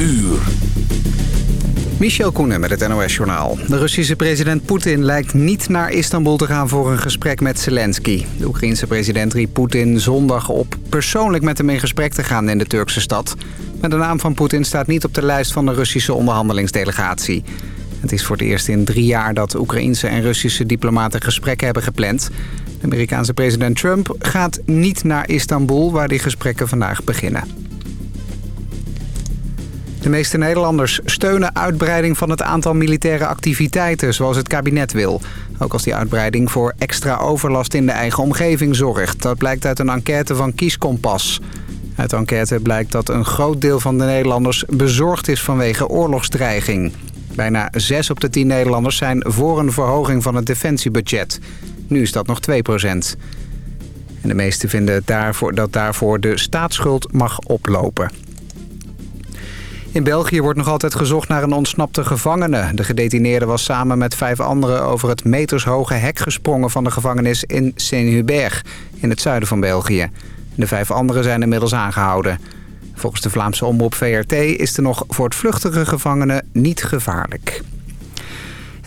uur. Michel Koenen met het NOS-journaal. De Russische president Poetin lijkt niet naar Istanbul te gaan voor een gesprek met Zelensky. De Oekraïense president riep Poetin zondag op persoonlijk met hem in gesprek te gaan in de Turkse stad. Maar de naam van Poetin staat niet op de lijst van de Russische onderhandelingsdelegatie. Het is voor het eerst in drie jaar dat Oekraïense en Russische diplomaten gesprekken hebben gepland. De Amerikaanse president Trump gaat niet naar Istanbul, waar die gesprekken vandaag beginnen. De meeste Nederlanders steunen uitbreiding van het aantal militaire activiteiten zoals het kabinet wil. Ook als die uitbreiding voor extra overlast in de eigen omgeving zorgt. Dat blijkt uit een enquête van Kieskompas. Uit de enquête blijkt dat een groot deel van de Nederlanders bezorgd is vanwege oorlogsdreiging. Bijna 6 op de 10 Nederlanders zijn voor een verhoging van het defensiebudget. Nu is dat nog 2 procent. En de meesten vinden daarvoor, dat daarvoor de staatsschuld mag oplopen. In België wordt nog altijd gezocht naar een ontsnapte gevangene. De gedetineerde was samen met vijf anderen over het metershoge hek gesprongen van de gevangenis in Saint-Hubert in het zuiden van België. De vijf anderen zijn inmiddels aangehouden. Volgens de Vlaamse omroep VRT is de nog voortvluchtige gevangene niet gevaarlijk.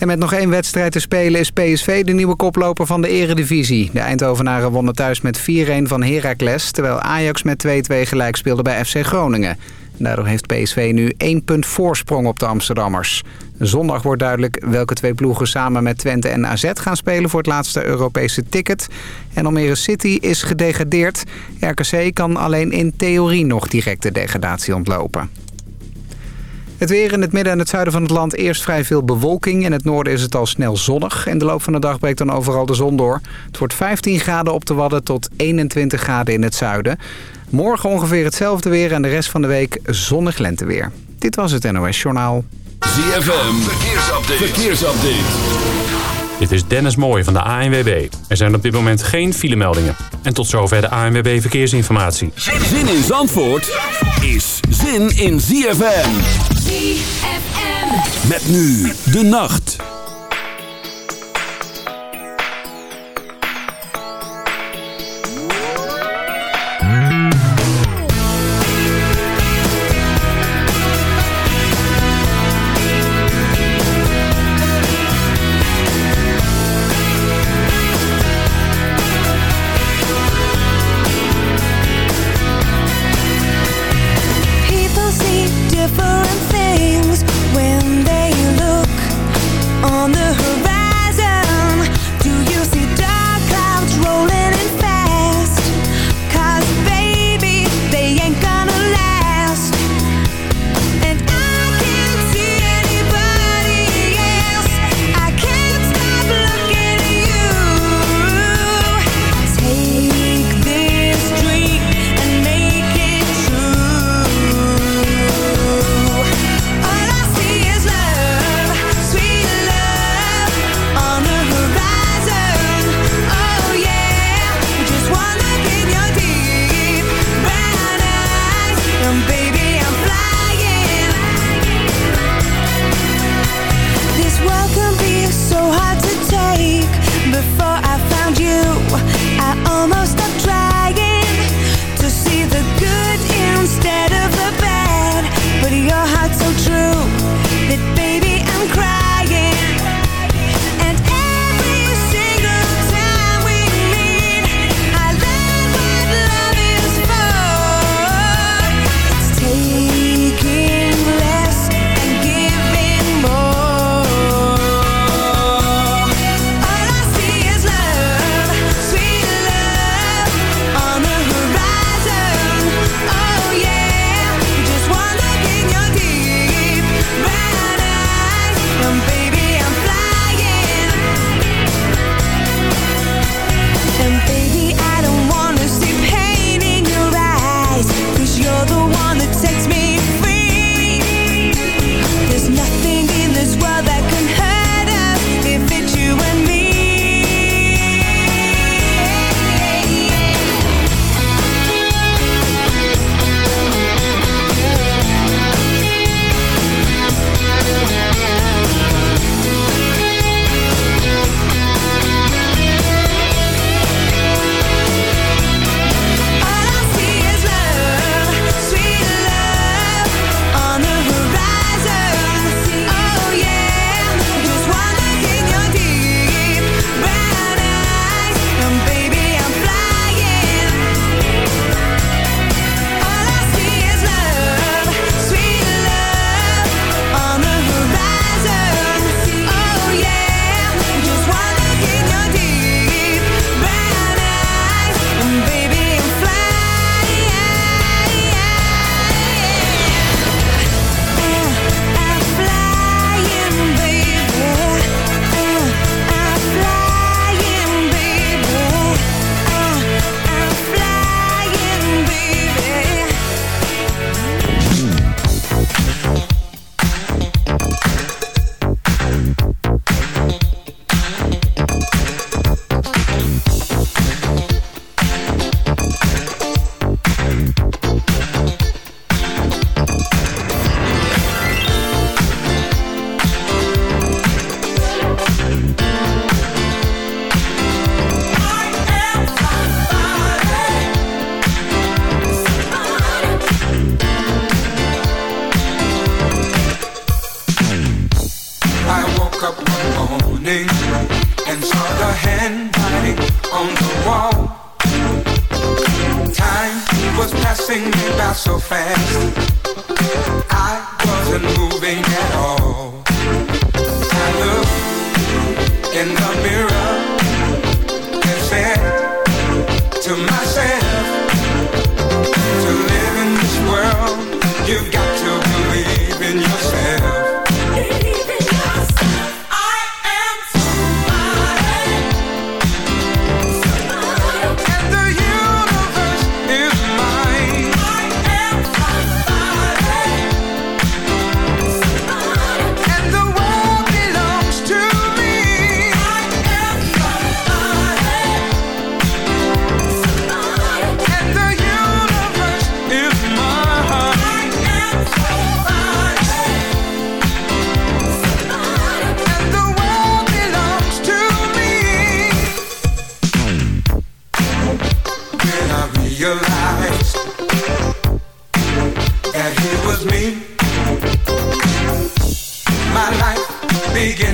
En met nog één wedstrijd te spelen is PSV de nieuwe koploper van de eredivisie. De Eindhovenaren wonnen thuis met 4-1 van Heracles... terwijl Ajax met 2-2 gelijk speelde bij FC Groningen. Daardoor heeft PSV nu één punt voorsprong op de Amsterdammers. Zondag wordt duidelijk welke twee ploegen samen met Twente en AZ gaan spelen voor het laatste Europese ticket. En Almere City is gedegradeerd. RKC kan alleen in theorie nog direct de degradatie ontlopen. Het weer in het midden en het zuiden van het land eerst vrij veel bewolking. In het noorden is het al snel zonnig. En de loop van de dag breekt dan overal de zon door. Het wordt 15 graden op de Wadden tot 21 graden in het zuiden. Morgen ongeveer hetzelfde weer en de rest van de week zonnig lenteweer. Dit was het NOS Journaal. ZFM, verkeersupdate. verkeersupdate. Dit is Dennis Mooij van de ANWB. Er zijn op dit moment geen filemeldingen. En tot zover de ANWB Verkeersinformatie. Zin in Zandvoort is zin in ZFM. Met nu de nacht.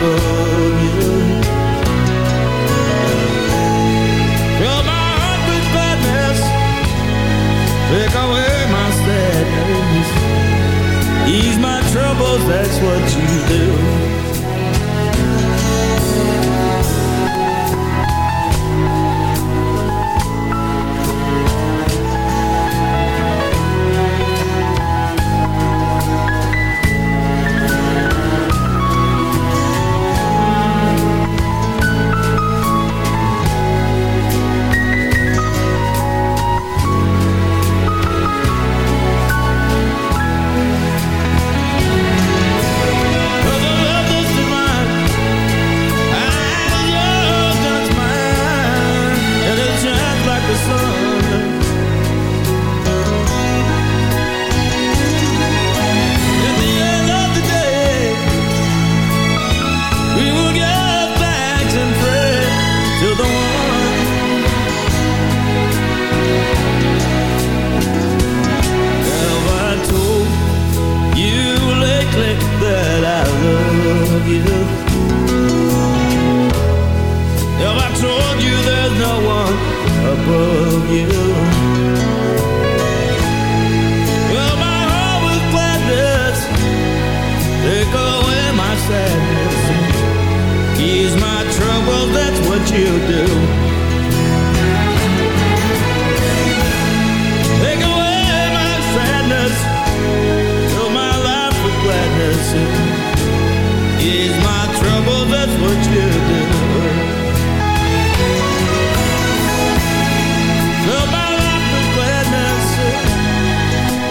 number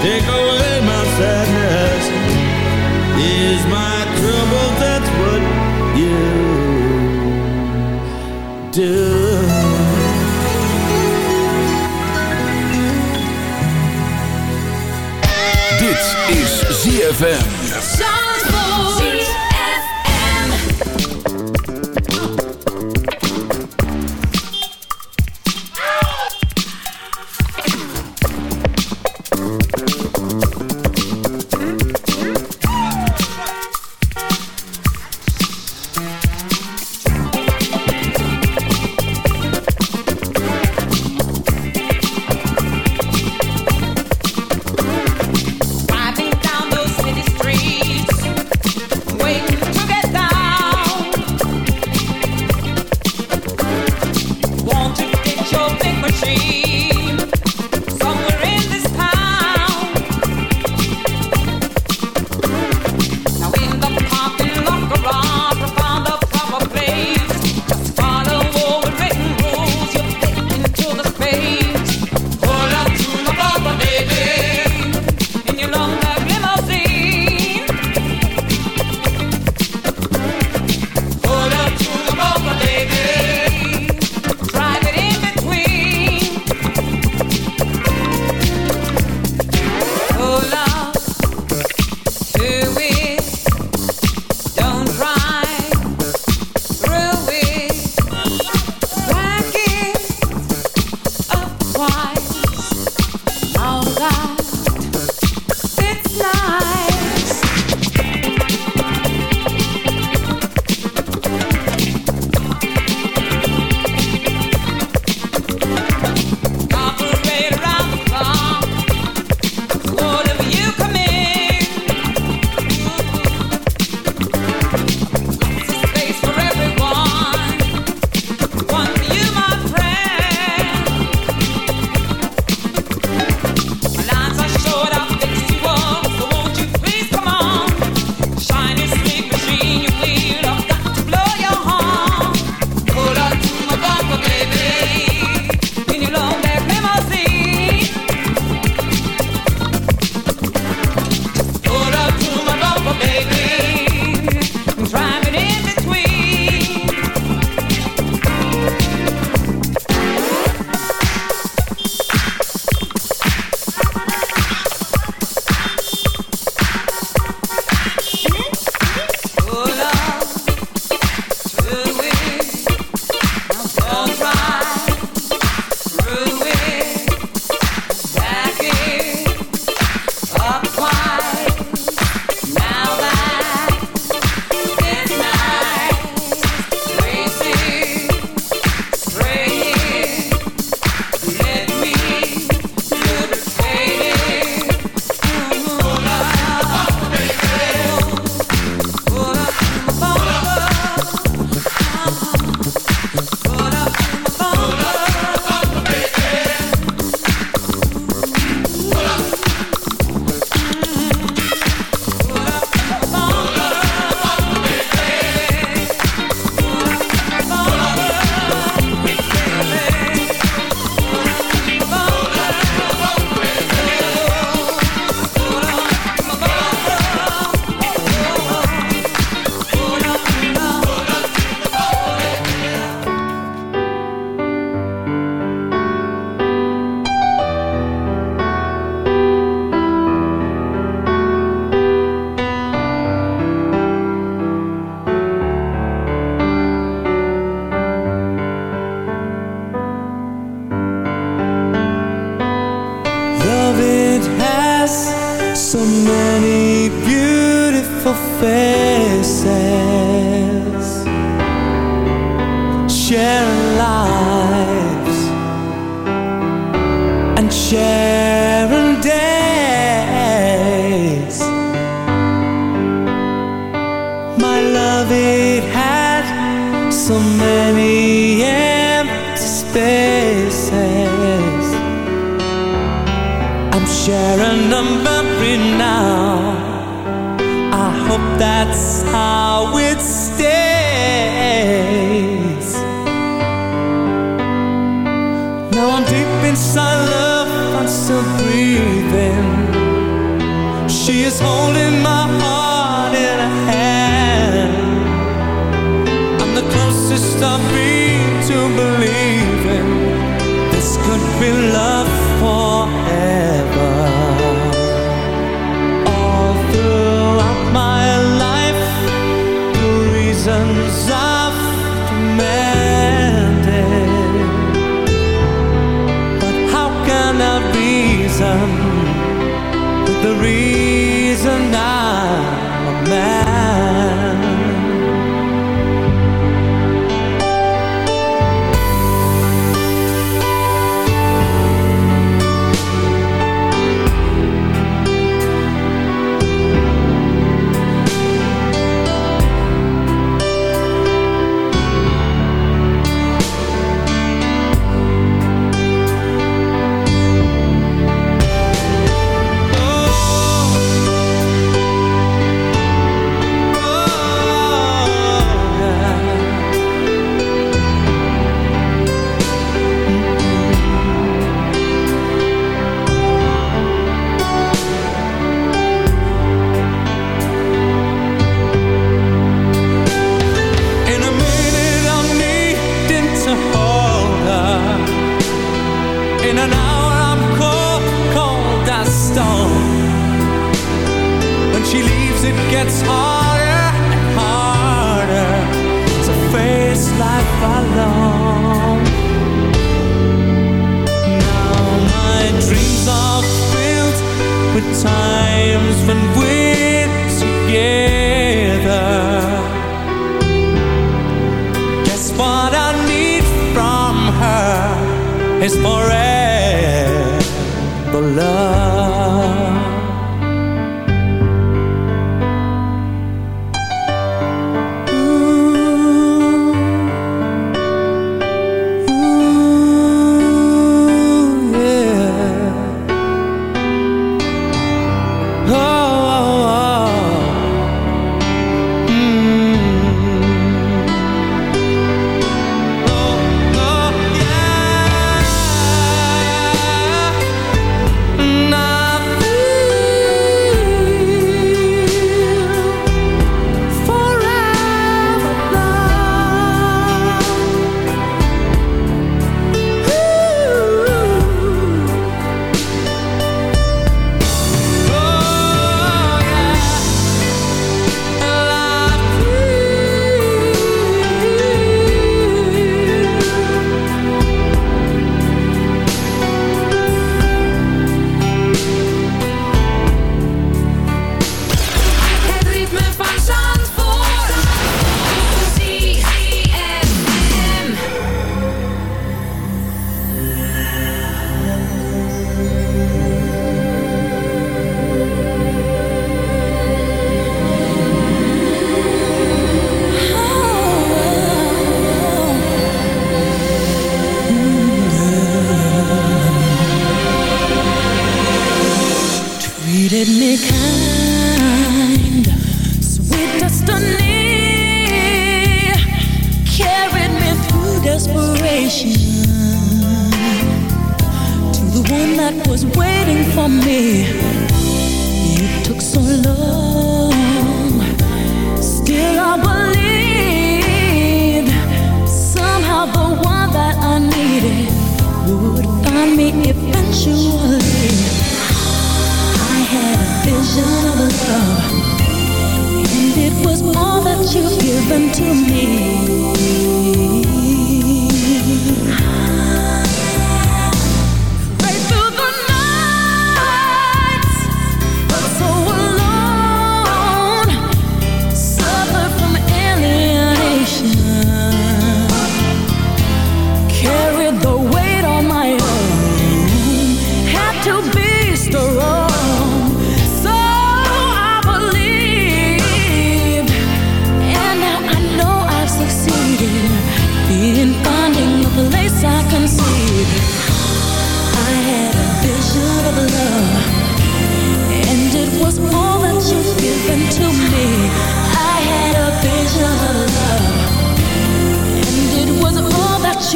Take away my sadness. Is my trouble That's what you do? Dit is ZFM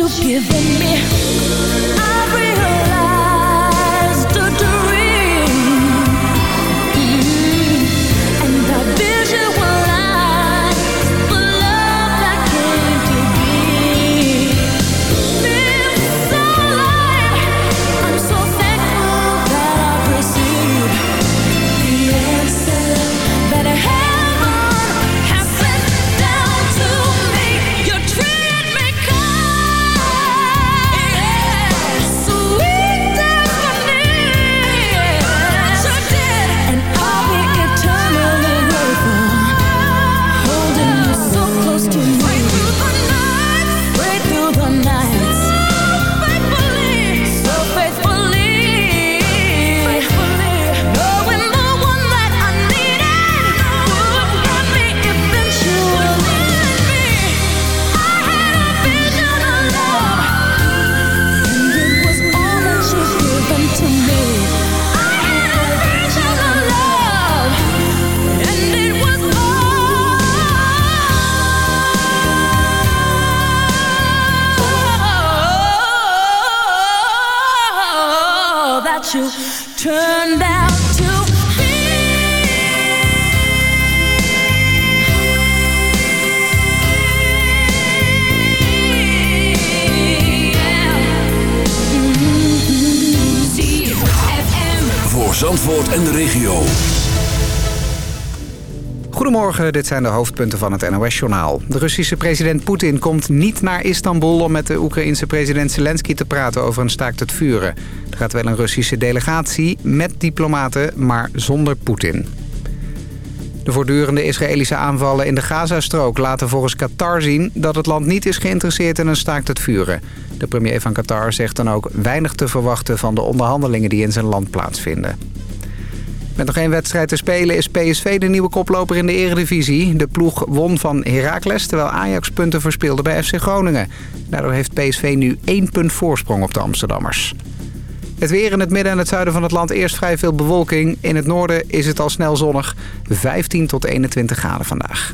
you've given me. I turned out to. Voor Zandvoort en de regio. Goedemorgen, dit zijn de hoofdpunten van het NOS-journaal. De Russische president Poetin komt niet naar Istanbul om met de Oekraïense president Zelensky te praten over een staakt het vuren. Er gaat wel een Russische delegatie met diplomaten, maar zonder Poetin. De voortdurende Israëlische aanvallen in de Gazastrook laten volgens Qatar zien dat het land niet is geïnteresseerd in een staakt het vuren. De premier van Qatar zegt dan ook weinig te verwachten van de onderhandelingen die in zijn land plaatsvinden. Met nog één wedstrijd te spelen is PSV de nieuwe koploper in de eredivisie. De ploeg won van Heracles, terwijl Ajax punten verspeelde bij FC Groningen. Daardoor heeft PSV nu één punt voorsprong op de Amsterdammers. Het weer in het midden en het zuiden van het land eerst vrij veel bewolking. In het noorden is het al snel zonnig. 15 tot 21 graden vandaag.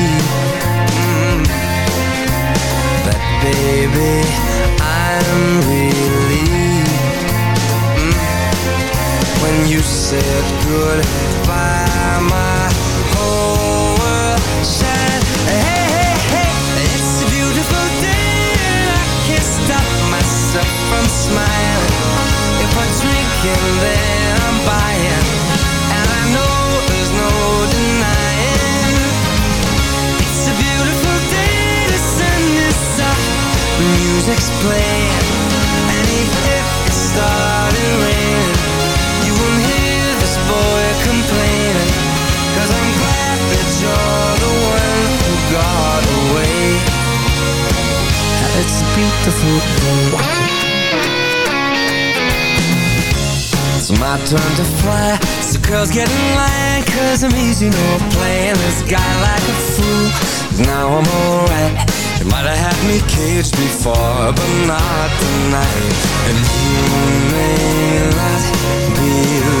baby, I'm relieved Cause I'm playing this guy like a fool. Now I'm alright. You might have had me caged before But not tonight. And you may not believe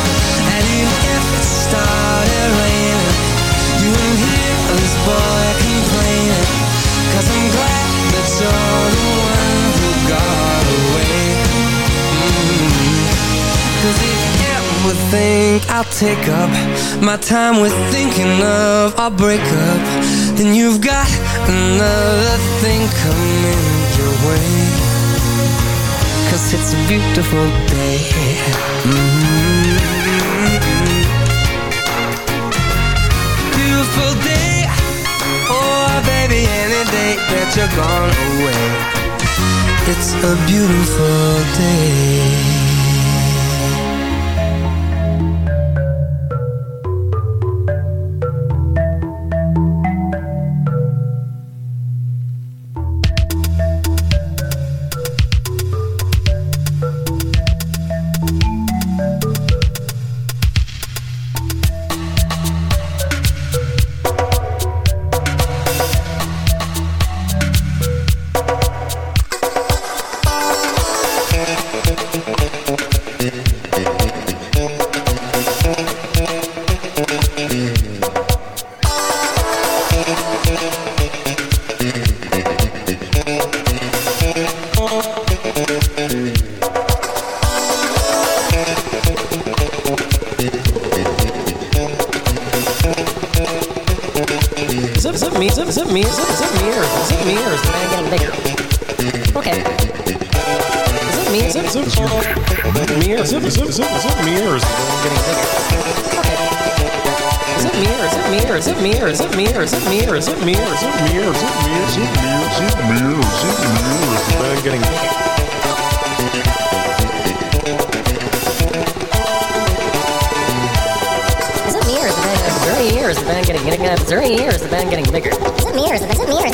I'll take up My time with thinking of. Our breakup Then you've got another thing coming your way. Cause it's a beautiful day. Mm Beautiful day. Oh baby, any day that you're gone away. It's a beautiful day getting getting is there any years the band getting bigger? Is it me it, is it me or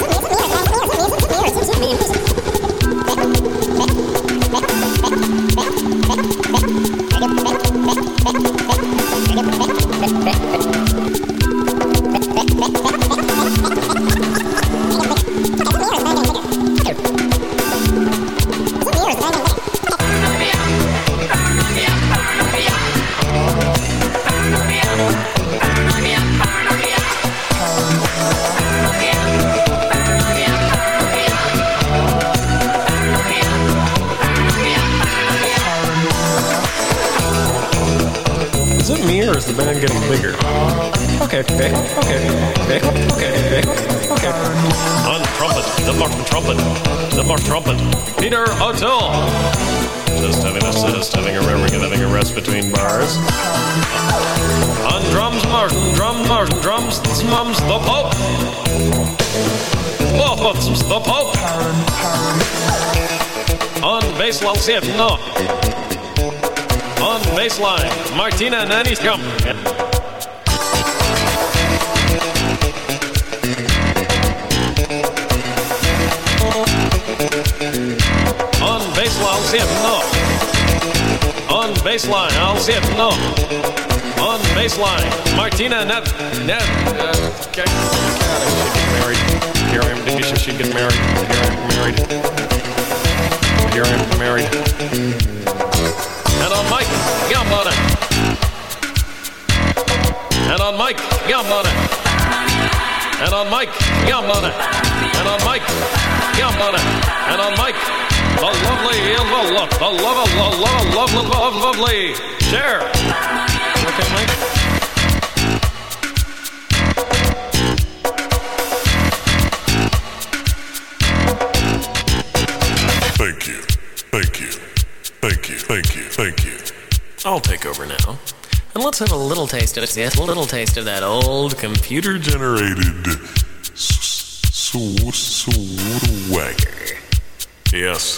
is it? baseline zit. On baseline, Martina Nannieskamp. On baseline. On baseline, al. On baseline, Martina Net. Net. Uh, okay. Married. Here I am. Did you she'd get? Here I am married. Here I am married. And on Mike Gambona. And on Mike Gambona. And on Mike Gambona. And on Mike Gambona. And on Mike, the lovely, the love, the love, the love, love, love, love, lovely. Share. Okay, Mike. Thank you. I'll take over now. And let's have a little taste of it. A little taste of that old computer Generated swagger. Yes.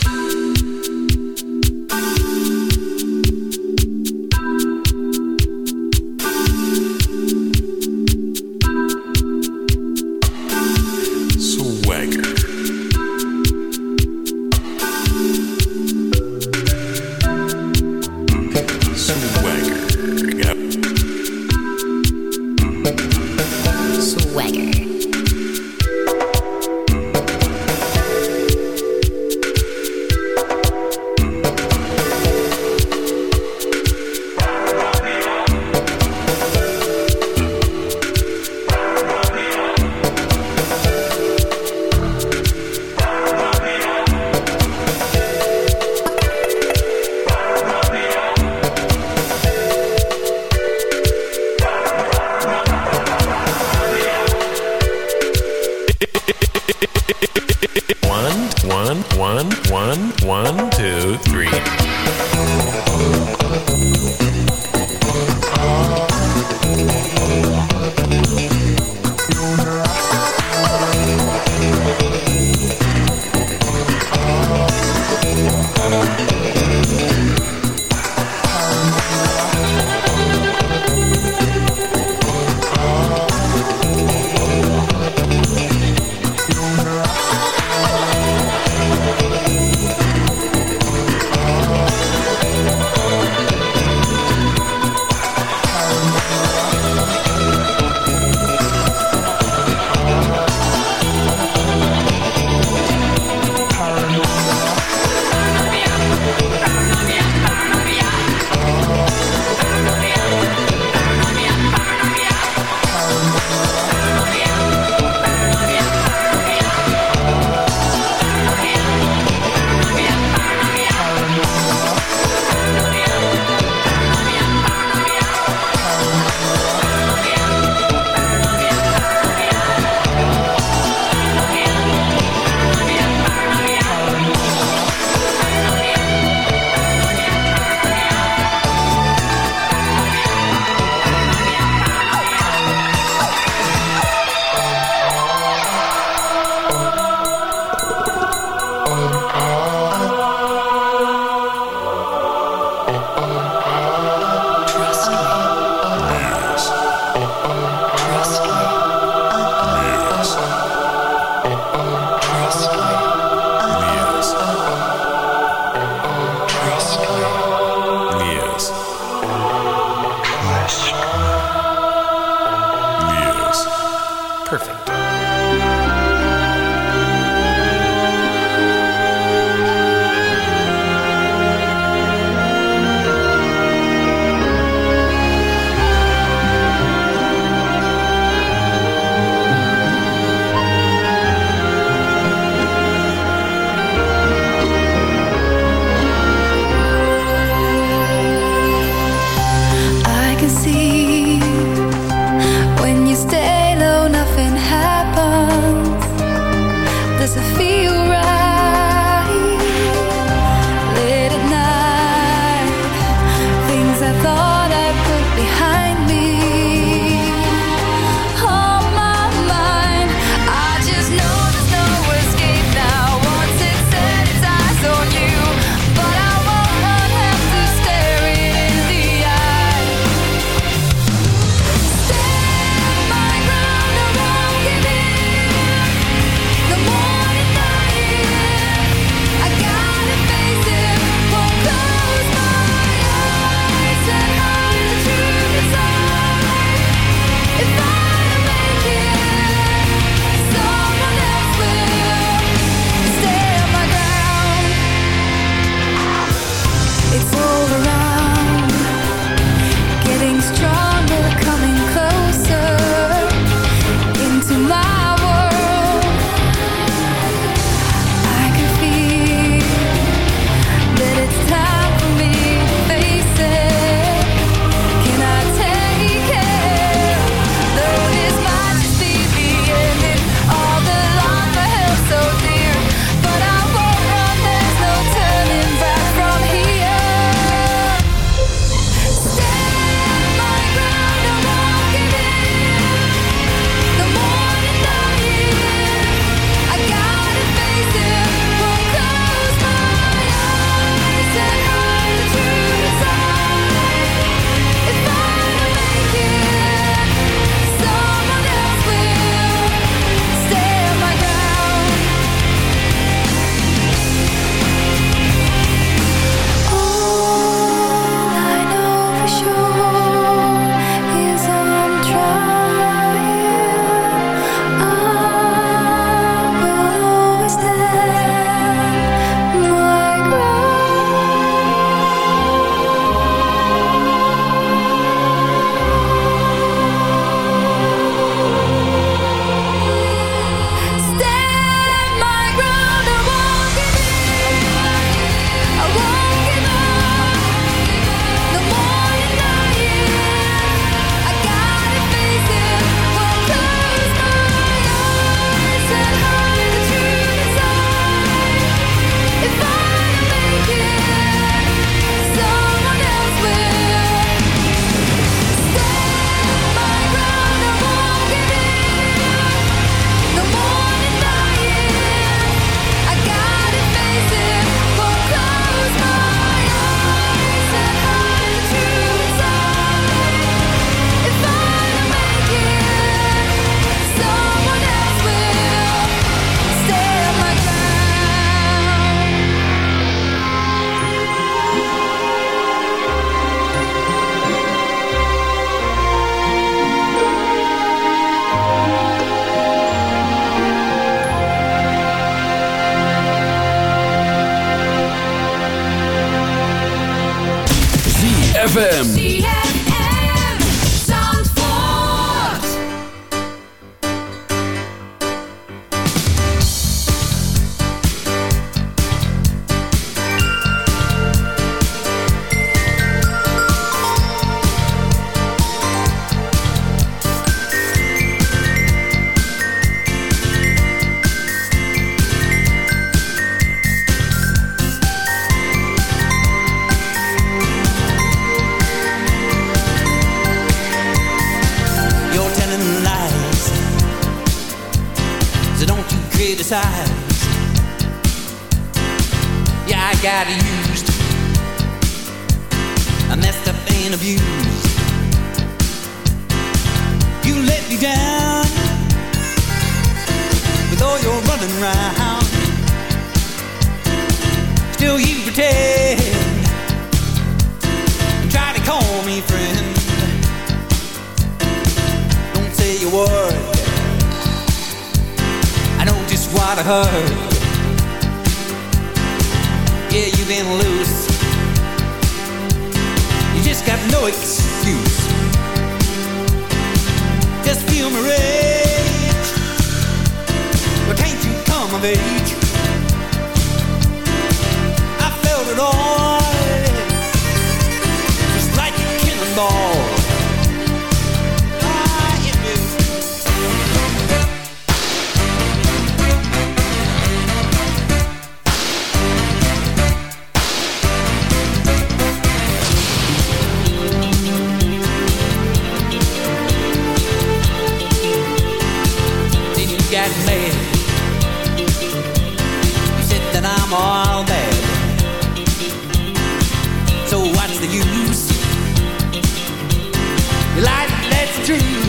dream